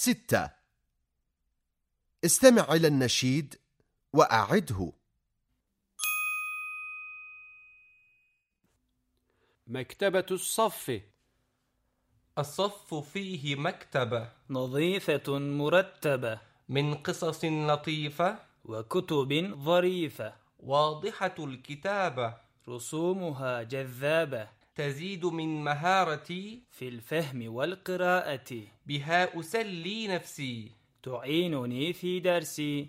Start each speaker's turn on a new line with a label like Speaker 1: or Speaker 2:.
Speaker 1: ستة. استمع إلى النشيد وأعده.
Speaker 2: مكتبة الصف.
Speaker 3: الصف فيه مكتبة.
Speaker 4: نظيفة مرتبة.
Speaker 3: من قصص لطيفة.
Speaker 4: وكتب ظريفة.
Speaker 3: واضحة الكتابة.
Speaker 4: رسومها جذابة.
Speaker 3: تزيد من مهارتي
Speaker 4: في الفهم والقراءة.
Speaker 3: بها أسلي نفسي.
Speaker 4: تعينني في درسي.